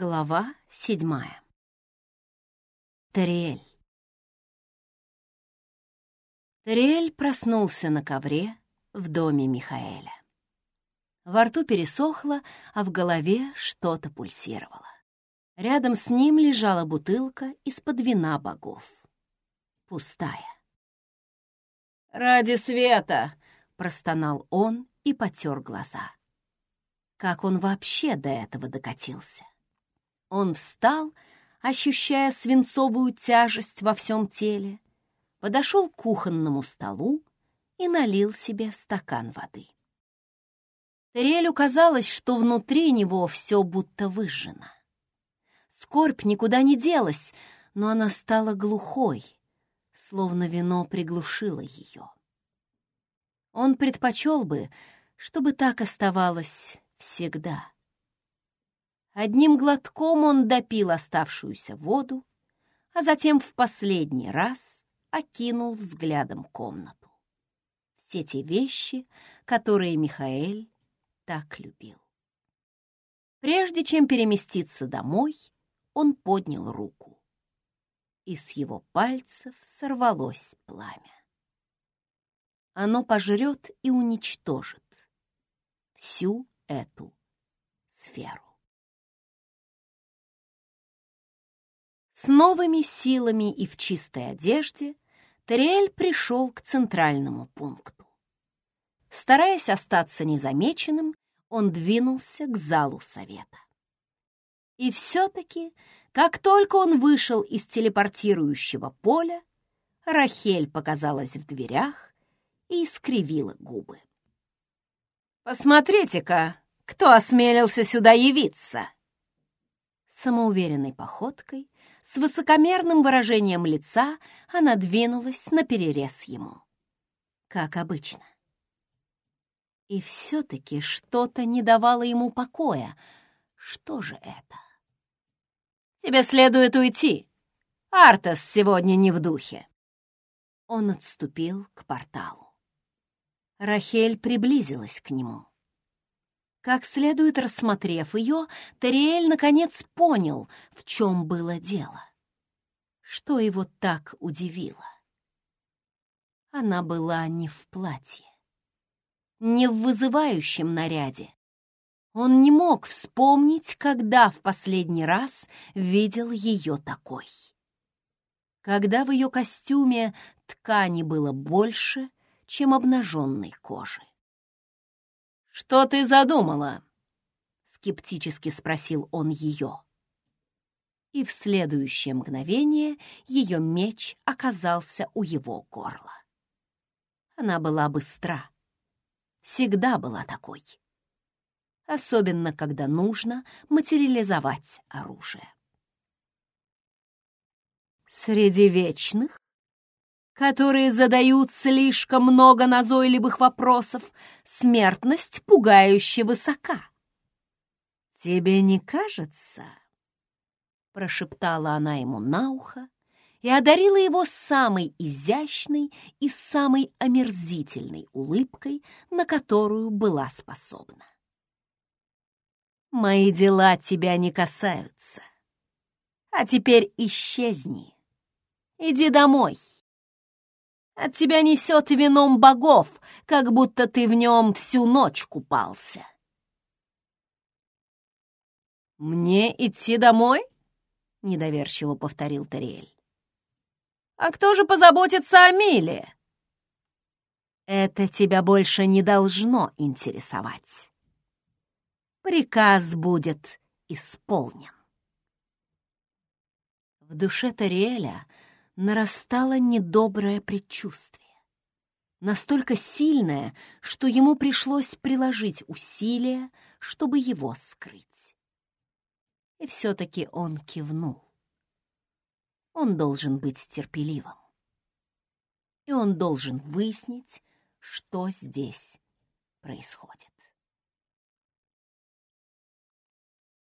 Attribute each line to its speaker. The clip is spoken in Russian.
Speaker 1: Глава седьмая. Тариэль. Тариэль проснулся на ковре в доме Михаэля. Во рту пересохло, а в голове что-то пульсировало. Рядом с ним лежала бутылка из-под вина богов. Пустая. «Ради света!» — простонал он и потер глаза. Как он вообще до этого докатился? Он встал, ощущая свинцовую тяжесть во всем теле, подошел к кухонному столу и налил себе стакан воды. Терелю казалось, что внутри него все будто выжжено. Скорбь никуда не делась, но она стала глухой, словно вино приглушило ее. Он предпочел бы, чтобы так оставалось всегда. Одним глотком он допил оставшуюся воду, а затем в последний раз окинул взглядом комнату. Все те вещи, которые Михаэль так любил. Прежде чем переместиться домой, он поднял руку, и с его пальцев сорвалось пламя. Оно пожрет и уничтожит всю эту сферу. С новыми силами и в чистой одежде Тариэль пришел к центральному пункту. Стараясь остаться незамеченным, он двинулся к залу совета. И все-таки, как только он вышел из телепортирующего поля, Рахель показалась в дверях и искривила губы. «Посмотрите-ка, кто осмелился сюда явиться!» Самоуверенной походкой с высокомерным выражением лица она двинулась на перерез ему. Как обычно. И все-таки что-то не давало ему покоя. Что же это? «Тебе следует уйти. Артас сегодня не в духе». Он отступил к порталу. Рахель приблизилась к нему. Как следует рассмотрев ее, Тариэль наконец понял, в чем было дело. Что его так удивило? Она была не в платье, не в вызывающем наряде. Он не мог вспомнить, когда в последний раз видел ее такой. Когда в ее костюме ткани было больше, чем обнаженной кожи. «Что ты задумала?» — скептически спросил он ее. И в следующее мгновение ее меч оказался у его горла. Она была быстра, всегда была такой. Особенно, когда нужно материализовать оружие. Среди вечных которые задают слишком много назойливых вопросов, смертность пугающе высока. «Тебе не кажется?» — прошептала она ему на ухо и одарила его самой изящной и самой омерзительной улыбкой, на которую была способна. «Мои дела тебя не касаются. А теперь исчезни. Иди домой». От тебя несет вином богов, как будто ты в нем всю ночь купался. «Мне идти домой?» — недоверчиво повторил Тариэль. «А кто же позаботится о Миле?» «Это тебя больше не должно интересовать. Приказ будет исполнен». В душе Тариэля нарастало недоброе предчувствие. Настолько сильное, что ему пришлось приложить усилия, чтобы его скрыть. И все-таки он кивнул. Он должен быть терпеливым. И он должен выяснить, что здесь происходит.